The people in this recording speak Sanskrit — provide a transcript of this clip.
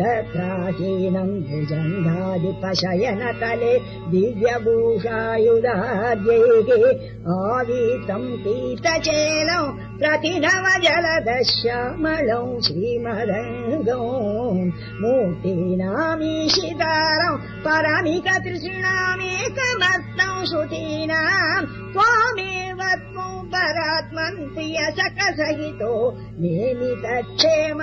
प्राचीनम् भुजङ्गादिपशयनतले दिव्यभूषायुधाद्यैः आवीतम् पीतचेन प्रतिनवजलदश्यामलौ श्रीमदङ्गौ मूर्तीनामीशितारौ परमिकतृषिणामेकमस्तौ श्रुतीनाम् त्वामेव त्वम् परात्मन् प्रियसखसहितो नेमितक्षेम